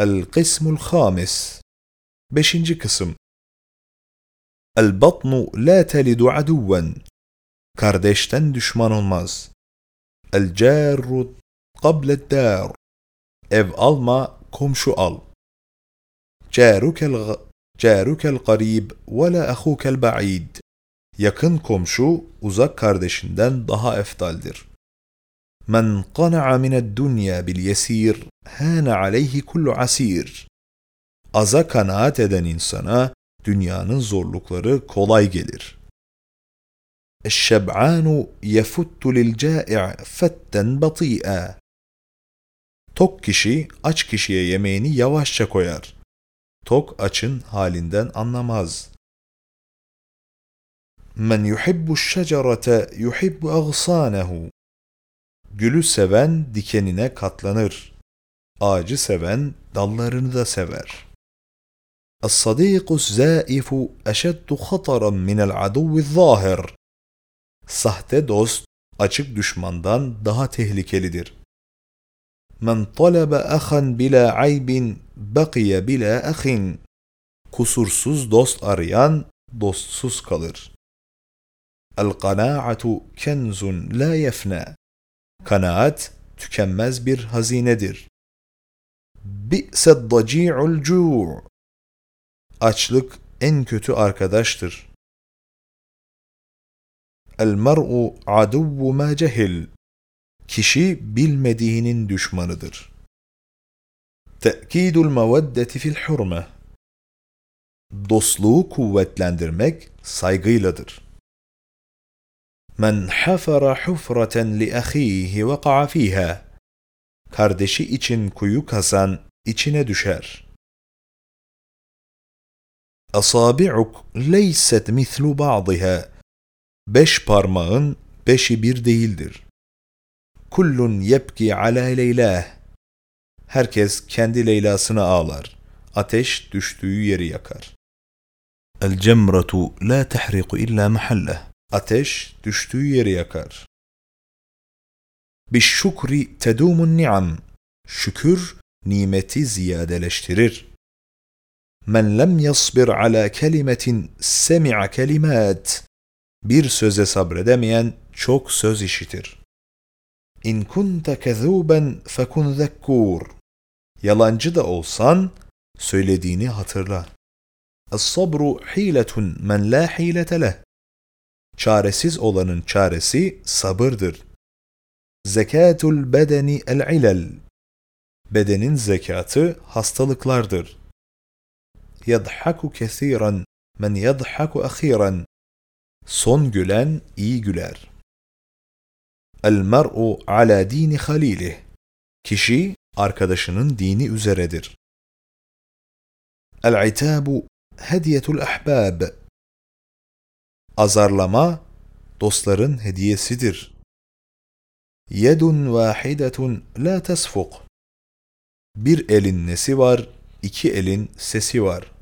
القسم الخامس. بشنجي قسم. البطن لا تلد عدوا. كارديشتن دشمن ماز. الجار قبل الدار. إف ألما كوم شو أل. جارك, الغ... جارك القريب ولا أخوك البعيد. يكن كوم شو وزك كارديشندن ضها افتالدر من قنع من الدنيا باليسير. hâne aleyhi kullu asir. Aza kanaat eden insana dünyanın zorlukları kolay gelir. Eşşeb'anu yefuttu lil câi' fetten batî'a. Tok kişi aç kişiye yemeğini yavaşça koyar. Tok açın halinden anlamaz. Men yuhibbu şecerete yuhibbu agsanehu. Gülü seven dikenine katlanır. Ağacı seven dallarını da sever. الصديق الزائف أشد خطرا من العدو الظاهر. Sahte dost açık düşmandan daha tehlikelidir. Men talaba ahan bila aybin baqiya bila ahin. Kusursuz dost arayan dostsuz kalır. El kanaatu kenzun la yefna. Kanaat tükenmez bir hazinedir. Bi'sed daci'ul cu' Açlık en kötü arkadaştır. Mer'u aduvvu ma cehil. Kişi bilmediğinin düşmanıdır. Te'kidul meveddeti fil hurme. Dostluğu kuvvetlendirmek saygıyladır. Men hafara hufraten li ahihi veka'a fiha. Kardeşi için kuyu kazan, içine düşer. Asabi'uk leyset mislu ba'diha. Beş parmağın beşi bir değildir. Kullun yebki ala leylah. Herkes kendi Leyla'sına ağlar. Ateş düştüğü yeri yakar. El cemratu la tehriku illa mahalleh. Ateş düştüğü yeri yakar. Bişşukri tedumun ni'am. Şükür nimeti ziyadeleştirir. Men lem yasbir ala kelimetin semi'a kelimat. Bir söze sabredemeyen çok söz işitir. İn kunte kezûben fekun zekkûr. Yalancı da olsan söylediğini hatırla. Es-sabru hiletun men la hilete leh. Çaresiz olanın çaresi sabırdır. Zekatul bedeni el-ilel. Bedenin zekatı hastalıklardır. Yadhaku kesiran men yadhaku ahiran. Son gülen iyi güler. El-mer'u ala dini halilih. Kişi arkadaşının dini üzeredir. El-itabu hediyetul ahbab. Azarlama dostların hediyesidir. Yedun vahidetun la tesfuk. Bir elin nesi var, iki elin sesi var.